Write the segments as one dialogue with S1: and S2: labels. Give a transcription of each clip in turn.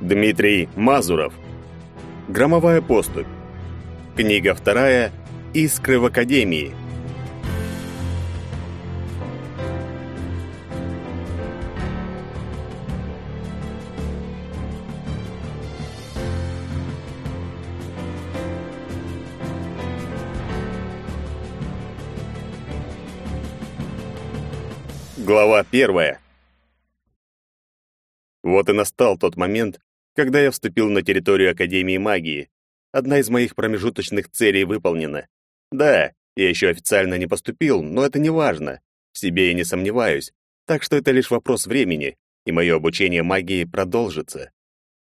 S1: Дмитрий Мазуров. Громовая поступь. Книга вторая. Искры в Академии. Глава первая. Вот и настал тот момент, когда я вступил на территорию Академии магии. Одна из моих промежуточных целей выполнена. Да, я еще официально не поступил, но это не важно. В себе я не сомневаюсь, так что это лишь вопрос времени, и мое обучение магии продолжится.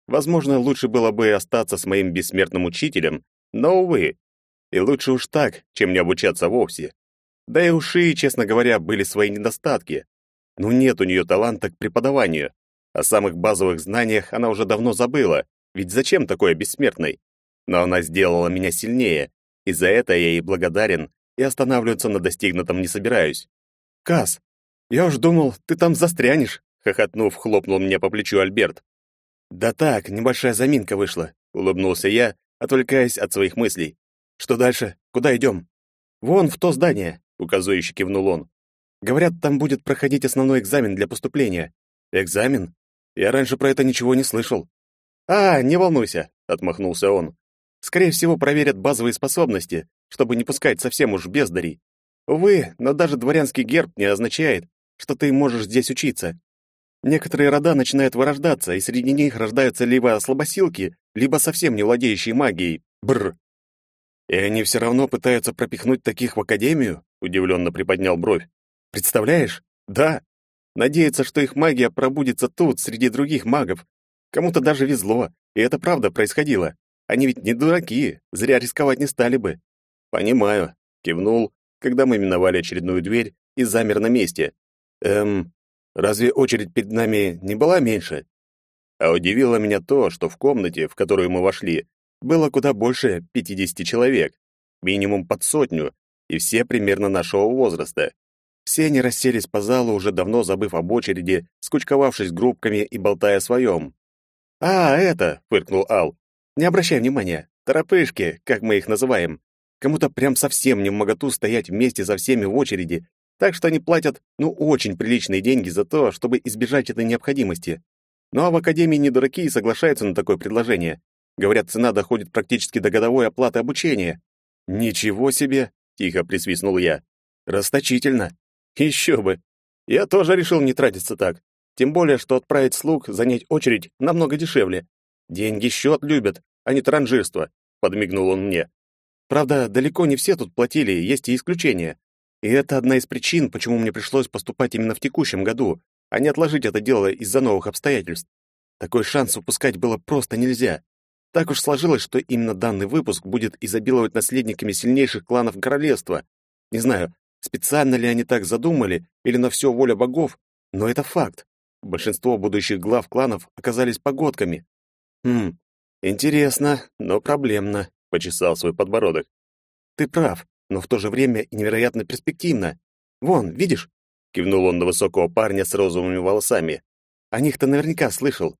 S1: Возможно, лучше было бы остаться с моим бессмертным учителем, но, увы. И лучше уж так, чем не обучаться вовсе. Да и у Шии, честно говоря, были свои недостатки. Ну нет у нее таланта к преподаванию. О самых базовых знаниях она уже давно забыла, ведь зачем такое бессмертной? Но она сделала меня сильнее, и за это я ей благодарен и останавливаться на достигнутом не собираюсь. «Кас, я уж думал, ты там застрянешь», — хохотнув, хлопнул меня по плечу Альберт. «Да так, небольшая заминка вышла», — улыбнулся я, отвлекаясь от своих мыслей. «Что дальше? Куда идем?» «Вон в то здание», — указывающе кивнул он. «Говорят, там будет проходить основной экзамен для поступления». «Экзамен? Я раньше про это ничего не слышал. А, не волнуйся, отмахнулся он. Скорее всего, проверят базовые способности, чтобы не пускать совсем уж бездарей. Увы, но даже дворянский герб не означает, что ты можешь здесь учиться. Некоторые рода начинают вырождаться, и среди них рождаются либо слабосилки, либо совсем не владеющие магией. Бр. И они все равно пытаются пропихнуть таких в академию? Удивленно приподнял бровь. Представляешь? Да, Надеяться, что их магия пробудится тут, среди других магов. Кому-то даже везло, и это правда происходило. Они ведь не дураки, зря рисковать не стали бы. Понимаю, кивнул, когда мы миновали очередную дверь и замер на месте. Эм, разве очередь перед нами не была меньше? А удивило меня то, что в комнате, в которую мы вошли, было куда больше 50 человек, минимум под сотню, и все примерно нашего возраста. Все они расселись по залу, уже давно забыв об очереди, скучковавшись группками и болтая о своем. «А, это!» — фыркнул Ал. «Не обращай внимания. Торопышки, как мы их называем. Кому-то прям совсем не моготу стоять вместе за всеми в очереди, так что они платят, ну, очень приличные деньги за то, чтобы избежать этой необходимости. Ну а в Академии не дураки и соглашаются на такое предложение. Говорят, цена доходит практически до годовой оплаты обучения. «Ничего себе!» — тихо присвистнул я. «Расточительно. Еще бы. Я тоже решил не тратиться так. Тем более, что отправить слуг занять очередь намного дешевле. Деньги счет любят, а не транжирство, подмигнул он мне. Правда, далеко не все тут платили, есть и исключения. И это одна из причин, почему мне пришлось поступать именно в текущем году, а не отложить это дело из-за новых обстоятельств. Такой шанс упускать было просто нельзя. Так уж сложилось, что именно данный выпуск будет изобиловать наследниками сильнейших кланов королевства. Не знаю, Специально ли они так задумали, или на все воля богов, но это факт. Большинство будущих глав кланов оказались погодками. Хм, интересно, но проблемно, почесал свой подбородок. Ты прав, но в то же время невероятно перспективно. Вон, видишь? Кивнул он на высокого парня с розовыми волосами. О них-то наверняка слышал.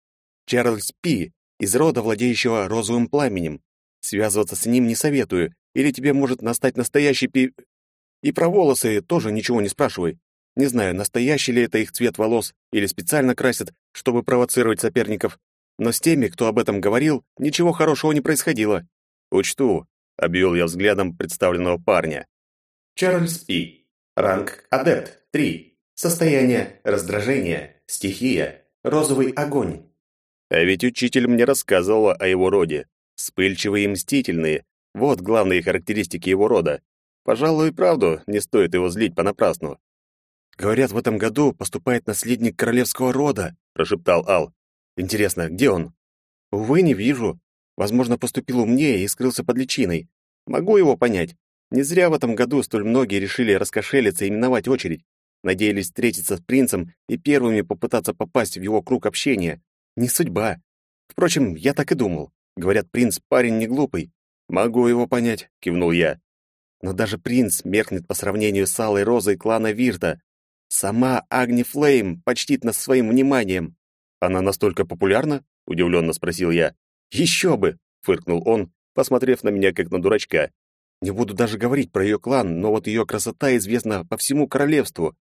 S1: Чарльз Пи, из рода, владеющего розовым пламенем. Связываться с ним не советую, или тебе может настать настоящий пи... И про волосы тоже ничего не спрашивай. Не знаю, настоящий ли это их цвет волос или специально красят, чтобы провоцировать соперников, но с теми, кто об этом говорил, ничего хорошего не происходило. Учту, обвел я взглядом представленного парня.
S2: Чарльз Пи. Ранг адепт 3. Состояние раздражение, стихия, розовый огонь.
S1: А ведь учитель мне рассказывал о его роде. Вспыльчивые и мстительные. Вот главные характеристики его рода. Пожалуй, и правду не стоит его злить понапрасну.
S2: Говорят, в этом году поступает наследник королевского рода, прошептал Ал. Интересно, где он? Увы, не вижу. Возможно, поступил умнее и скрылся под личиной. Могу его понять. Не зря в этом году столь многие решили раскошелиться и именовать очередь. Надеялись встретиться с принцем и первыми попытаться попасть в его круг общения. Не судьба. Впрочем, я так и думал. Говорят, принц парень не глупый. Могу его понять, кивнул я. Но даже принц меркнет по сравнению с алой розой клана Вирта. Сама Агни Флейм почтит нас своим вниманием. Она настолько популярна?
S1: удивленно спросил я.
S2: «Еще бы!» — фыркнул он, посмотрев на меня как на дурачка. «Не буду даже говорить про ее клан, но вот ее красота известна по всему королевству.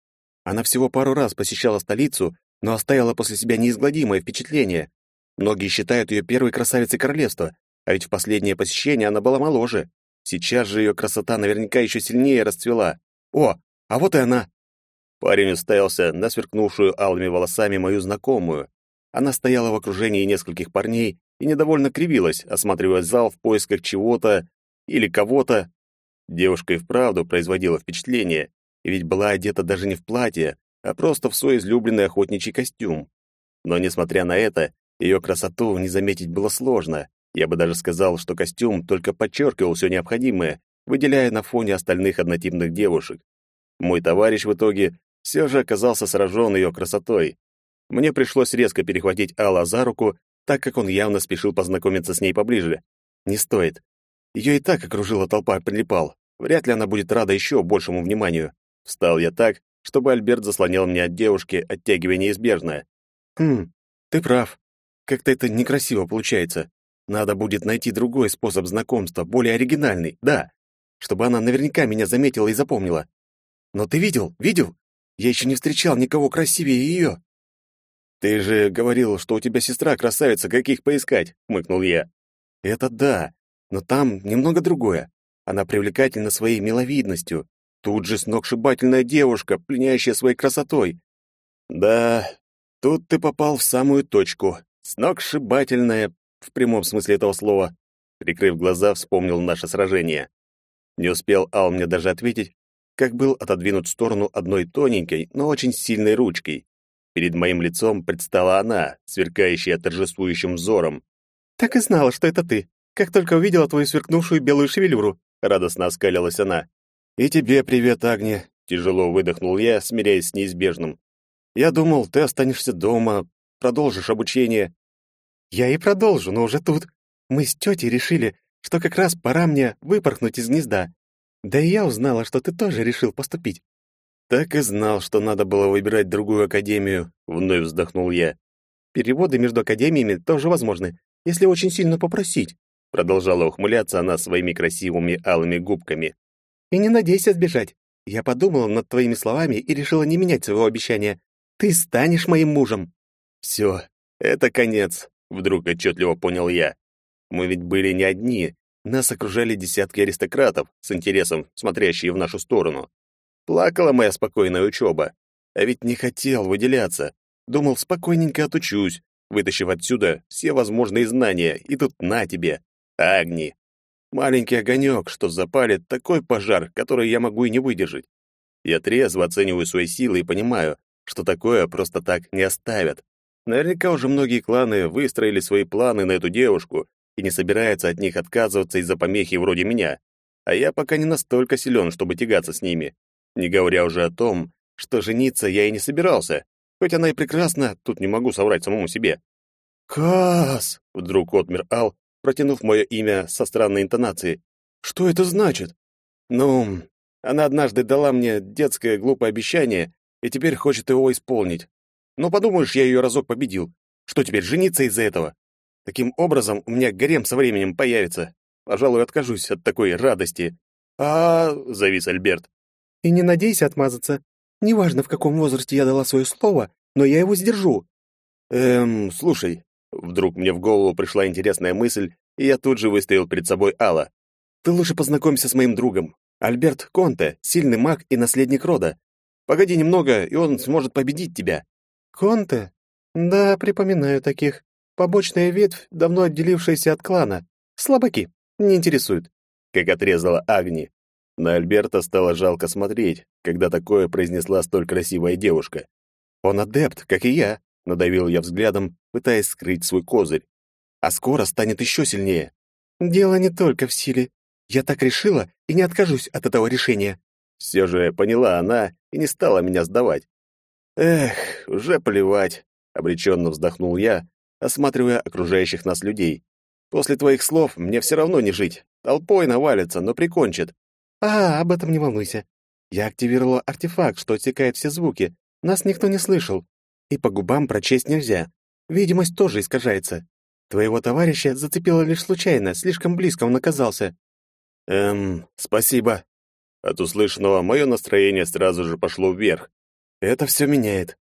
S2: Она всего пару раз посещала столицу, но оставила после себя неизгладимое впечатление. Многие считают ее первой красавицей королевства, а ведь в последнее посещение она была моложе. Сейчас же ее красота наверняка еще сильнее расцвела. О, а вот и она!»
S1: Парень уставился на сверкнувшую алыми волосами мою знакомую. Она стояла в окружении нескольких парней и недовольно кривилась, осматривая зал в поисках чего-то или кого-то. Девушка и вправду производила впечатление, ведь была одета даже не в платье, а просто в свой излюбленный охотничий костюм. Но, несмотря на это, ее красоту не заметить было сложно. Я бы даже сказал, что костюм только подчеркивал все необходимое, выделяя на фоне остальных однотипных девушек. Мой товарищ в итоге все же оказался сражен ее красотой. Мне пришлось резко перехватить Алла за руку, так как он явно спешил познакомиться с ней поближе. Не стоит. Ее и так окружила толпа прилипал. Вряд ли она будет рада еще большему вниманию. Встал я так, чтобы Альберт заслонял меня от девушки, оттягивая неизбежное.
S2: «Хм, ты прав. Как-то это некрасиво получается. Надо будет найти другой способ знакомства, более оригинальный, да, чтобы она наверняка меня заметила и запомнила. Но ты видел, видел? Я еще не встречал никого красивее ее.
S1: Ты же говорил, что у тебя сестра красавица, каких поискать, хмыкнул я.
S2: Это да, но там немного другое. Она привлекательна своей миловидностью. Тут же сногсшибательная девушка, пленящая своей красотой.
S1: Да, тут ты попал в самую точку. Сногсшибательная, в прямом смысле этого слова. Прикрыв глаза, вспомнил наше сражение. Не успел Ал мне даже ответить, как был отодвинут в сторону одной тоненькой, но очень сильной ручкой. Перед моим лицом предстала она, сверкающая торжествующим взором.
S2: «Так и знала, что это ты. Как только увидела твою сверкнувшую белую шевелюру», — радостно оскалилась она.
S1: «И тебе привет, Агния», — тяжело выдохнул я, смиряясь с неизбежным. «Я думал, ты останешься дома, продолжишь обучение».
S2: «Я и продолжу, но уже тут. Мы с тетей решили, что как раз пора мне выпорхнуть из гнезда. Да и я узнала, что ты тоже решил поступить.
S1: Так и знал, что надо было выбирать другую академию, вновь вздохнул я.
S2: Переводы между академиями тоже возможны, если очень сильно попросить,
S1: продолжала ухмыляться она своими красивыми алыми губками.
S2: И не надейся сбежать. Я подумала над твоими словами и решила не менять своего обещания. Ты станешь моим мужем.
S1: Все, это конец, вдруг отчетливо понял я. Мы ведь были не одни, нас окружали десятки аристократов, с интересом смотрящие в нашу сторону. Плакала моя спокойная учеба. А ведь не хотел выделяться. Думал, спокойненько отучусь, вытащив отсюда все возможные знания, и тут на тебе, Агни. Маленький огонек, что запалит такой пожар, который я могу и не выдержать. Я трезво оцениваю свои силы и понимаю, что такое просто так не оставят. Наверняка уже многие кланы выстроили свои планы на эту девушку и не собирается от них отказываться из-за помехи вроде меня. А я пока не настолько силен, чтобы тягаться с ними. Не говоря уже о том, что жениться я и не собирался. Хоть она и прекрасна, тут не могу соврать самому себе.
S2: «Кас!»
S1: — вдруг отмер Ал, протянув мое имя со странной интонацией.
S2: «Что это значит?»
S1: «Ну, она однажды дала мне детское глупое обещание и теперь хочет его исполнить. Ну, подумаешь, я ее разок победил. Что теперь, жениться из-за этого? Таким образом, у меня гарем со временем появится. Пожалуй, откажусь от такой радости. А, завис Альберт.
S2: И не надейся отмазаться. Неважно, в каком возрасте я дала свое слово, но я его сдержу.
S1: Эм, слушай, вдруг мне в голову пришла интересная мысль, и я тут же выставил перед собой Алла. Ты лучше познакомься с моим другом. Альберт Конте, сильный маг и наследник рода. Погоди немного, и он сможет победить тебя.
S2: Конте? Да, припоминаю таких. Побочная ветвь, давно отделившаяся от клана. Слабаки. Не интересуют.
S1: Как отрезала Агни. На Альберта стало жалко смотреть, когда такое произнесла столь красивая девушка. Он адепт, как и я, надавил я взглядом, пытаясь скрыть свой козырь. А скоро станет еще сильнее.
S2: Дело не только в силе. Я так решила и не откажусь от этого решения.
S1: Все же поняла она и не стала меня сдавать. Эх, уже плевать, обреченно вздохнул я, осматривая окружающих нас людей. После твоих слов мне все равно не жить. Толпой навалится, но прикончит.
S2: А, об этом не волнуйся. Я активировала артефакт, что отсекает все звуки. Нас никто не слышал. И по губам прочесть нельзя. Видимость тоже искажается. Твоего товарища зацепило лишь случайно, слишком близко он оказался.
S1: Эм, спасибо. От услышанного мое настроение сразу же пошло вверх. Это все меняет.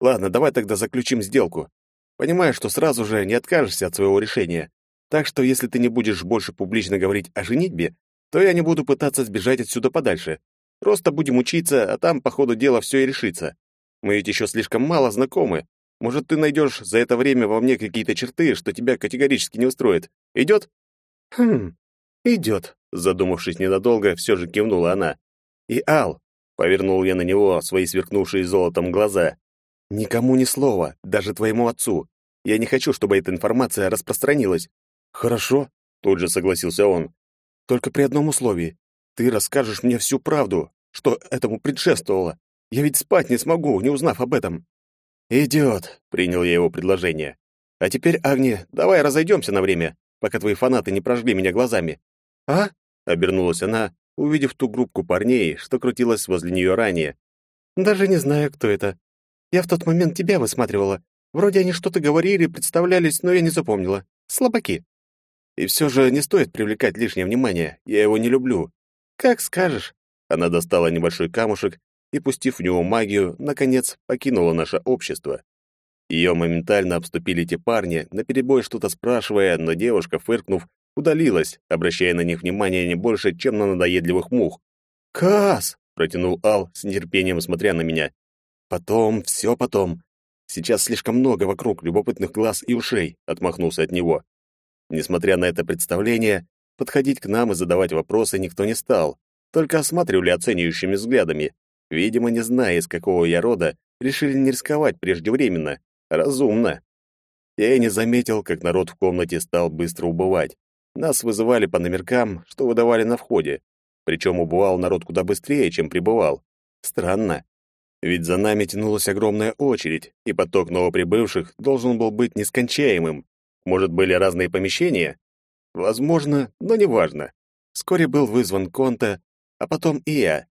S1: Ладно, давай тогда заключим сделку. Понимаю, что сразу же не откажешься от своего решения. Так что если ты не будешь больше публично говорить о женитьбе, то я не буду пытаться сбежать отсюда подальше. Просто будем учиться, а там по ходу дела все и решится. Мы ведь еще слишком мало знакомы. Может, ты найдешь за это время во мне какие-то черты, что тебя категорически не устроит. Идет?»
S2: «Хм, идет», —
S1: задумавшись ненадолго, все же кивнула она. «И Ал», — повернул я на него свои сверкнувшие золотом глаза, «никому ни слова, даже твоему отцу. Я не хочу, чтобы эта информация распространилась».
S2: «Хорошо», —
S1: тут же согласился он.
S2: «Только при одном условии. Ты расскажешь мне всю правду, что этому предшествовало. Я ведь спать не смогу, не узнав об этом.
S1: Идет, принял я его предложение. А теперь, Агни, давай разойдемся на время, пока твои фанаты не прожгли меня глазами.
S2: А?
S1: обернулась она, увидев ту группку парней, что крутилась возле нее ранее.
S2: Даже не знаю, кто это. Я в тот момент тебя высматривала. Вроде они что-то говорили, представлялись, но я не запомнила. Слабаки.
S1: И все же не стоит привлекать лишнее внимание. Я его не люблю.
S2: Как скажешь.
S1: Она достала небольшой камушек и, пустив в него магию, наконец покинула наше общество. Ее моментально обступили те парни, наперебой что-то спрашивая, но девушка, фыркнув, удалилась, обращая на них внимание не больше, чем на надоедливых мух.
S2: «Кас!»
S1: — протянул Ал с нетерпением, смотря на меня. «Потом, все потом. Сейчас слишком много вокруг любопытных глаз и ушей», — отмахнулся от него. Несмотря на это представление, подходить к нам и задавать вопросы никто не стал, только осматривали оценивающими взглядами. Видимо, не зная, из какого я рода, решили не рисковать преждевременно. Разумно. Я и не заметил, как народ в комнате стал быстро убывать. Нас вызывали по номеркам, что выдавали на входе. Причем убывал народ куда быстрее, чем прибывал. Странно. Ведь за нами тянулась огромная очередь, и поток новоприбывших должен был быть нескончаемым. Может, были разные помещения? Возможно, но неважно. Вскоре был вызван Конта, а потом и я.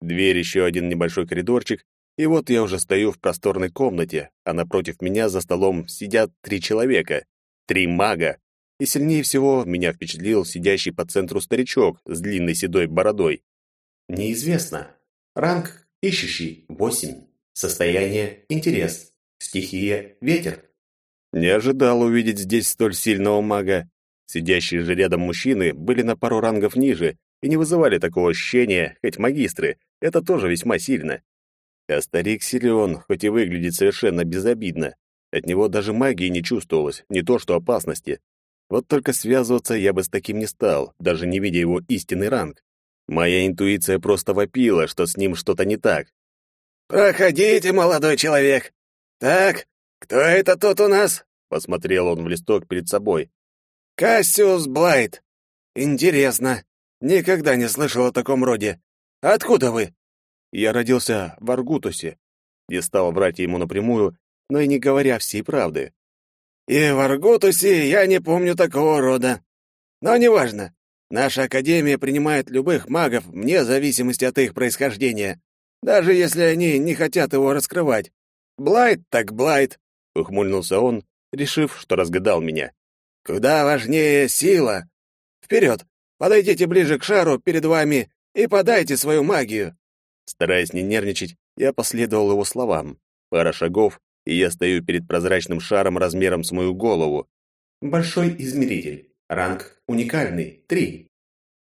S1: Дверь, еще один небольшой коридорчик, и вот я уже стою в просторной комнате, а напротив меня за столом сидят три человека, три мага. И сильнее всего меня впечатлил сидящий по центру старичок с длинной седой бородой.
S3: Неизвестно. Ранг ищущий восемь. Состояние интерес. Стихия ветер.
S1: Не ожидал увидеть здесь столь сильного мага. Сидящие же рядом мужчины были на пару рангов ниже и не вызывали такого ощущения, хоть магистры, это тоже весьма сильно. А старик силен, хоть и выглядит совершенно безобидно. От него даже магии не чувствовалось, не то что опасности. Вот только связываться я бы с таким не стал, даже не видя его истинный ранг. Моя интуиция просто вопила, что с ним что-то не так.
S4: «Проходите, молодой человек. Так, кто это тут у нас?»
S1: Посмотрел он в листок перед собой.
S4: «Кассиус Блайт. Интересно. Никогда не слышал о таком роде. Откуда вы?»
S1: «Я родился в Аргутусе». Не стал врать ему напрямую, но и не говоря всей правды.
S4: «И в Аргутусе я не помню такого рода. Но неважно. Наша Академия принимает любых магов вне зависимости от их происхождения, даже если они не хотят его раскрывать. Блайт так Блайт», — ухмыльнулся он, решив, что разгадал меня. «Куда важнее сила. Вперед, подойдите ближе к шару перед вами и подайте свою магию».
S1: Стараясь не нервничать, я последовал его словам. Пара шагов, и я стою перед прозрачным шаром размером с мою голову.
S3: Большой измеритель. Ранг уникальный. Три.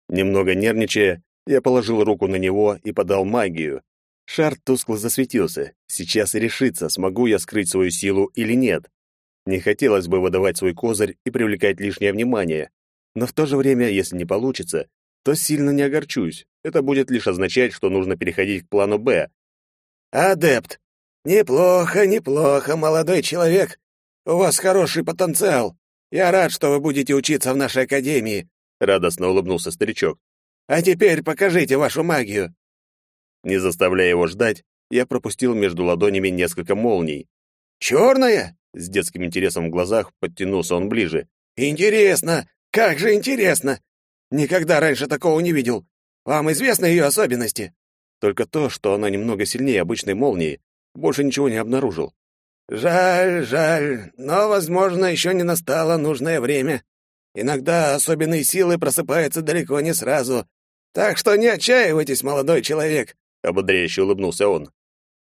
S1: Немного нервничая, я положил руку на него и подал магию. Шар тускло засветился. Сейчас и решится, смогу я скрыть свою силу или нет. Не хотелось бы выдавать свой козырь и привлекать лишнее внимание. Но в то же время, если не получится, то сильно не огорчусь. Это будет лишь означать, что нужно переходить к плану «Б».
S4: «Адепт! Неплохо, неплохо, молодой человек. У вас хороший потенциал. Я рад, что вы будете учиться в нашей академии», —
S1: радостно улыбнулся старичок.
S4: «А теперь покажите вашу магию».
S1: Не заставляя его ждать, я пропустил между ладонями несколько молний.
S4: «Черная?»
S1: — с детским интересом в глазах подтянулся он ближе.
S4: «Интересно! Как же интересно! Никогда раньше такого не видел. Вам известны ее особенности?»
S1: Только то, что она немного сильнее обычной молнии. Больше ничего не обнаружил.
S4: Жаль, жаль, но, возможно, еще не настало нужное время. Иногда особенные силы просыпаются далеко не сразу. Так что не отчаивайтесь, молодой человек,
S1: ободряюще улыбнулся он.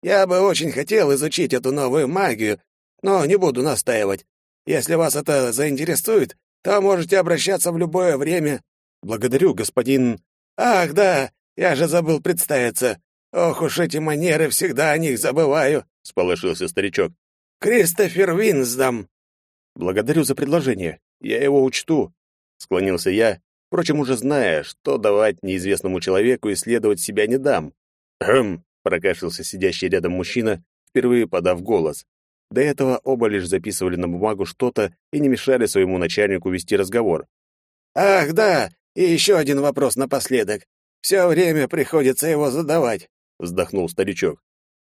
S4: Я бы очень хотел изучить эту новую магию, но не буду настаивать. Если вас это заинтересует, то можете обращаться в любое время.
S2: Благодарю, господин.
S4: Ах, да, я же забыл представиться. Ох уж эти манеры, всегда о них забываю,
S1: сполошился старичок.
S4: Кристофер Винсдам.
S2: Благодарю за предложение. Я его учту, склонился я, впрочем, уже зная, что давать неизвестному человеку исследовать себя не дам. Хм, прокашлялся сидящий рядом мужчина, впервые подав голос. До этого оба лишь записывали на бумагу что-то и не мешали своему начальнику вести разговор.
S4: «Ах, да, и еще один вопрос напоследок. Все время приходится его задавать», — вздохнул старичок.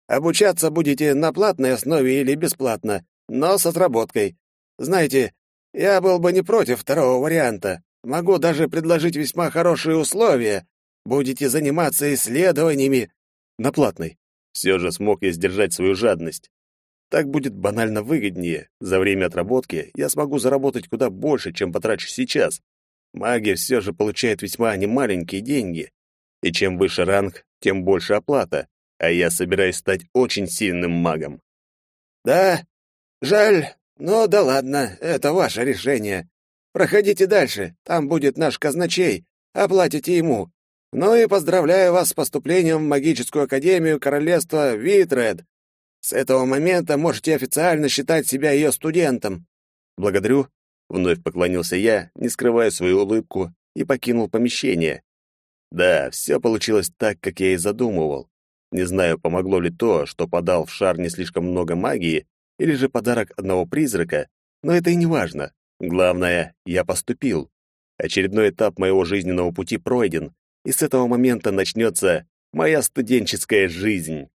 S4: «Обучаться будете на платной основе или бесплатно, но с отработкой. Знаете, я был бы не против второго варианта. Могу даже предложить весьма хорошие условия. Будете заниматься исследованиями
S2: на платной. Все же смог я сдержать свою жадность. Так будет банально выгоднее. За время отработки я смогу заработать куда больше, чем потрачу сейчас. Магия все же получает весьма немаленькие деньги. И чем выше ранг, тем больше оплата. А я собираюсь стать очень сильным магом.
S4: Да, жаль, но да ладно, это ваше решение. Проходите дальше, там будет наш казначей, оплатите ему. Ну и поздравляю вас с поступлением в магическую академию королевства Витред. С этого момента можете официально считать себя ее студентом.
S2: Благодарю, вновь поклонился я, не скрывая свою улыбку, и покинул помещение. Да, все получилось так, как я и задумывал. Не знаю, помогло ли то, что подал в шар не слишком много магии, или же подарок одного призрака, но это и не важно. Главное, я поступил. Очередной этап моего жизненного пути пройден, и с этого момента начнется моя студенческая жизнь.